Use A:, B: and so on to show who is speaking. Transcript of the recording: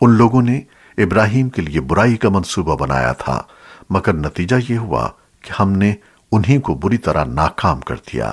A: ان لوگوں نے ابراہیم کے لیے برائی کا منصوبہ بنایا تھا، مگر نتیجہ یہ ہوا کہ ہم نے انہی کو بری طرح ناکام کر دیا۔